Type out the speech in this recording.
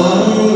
Oh.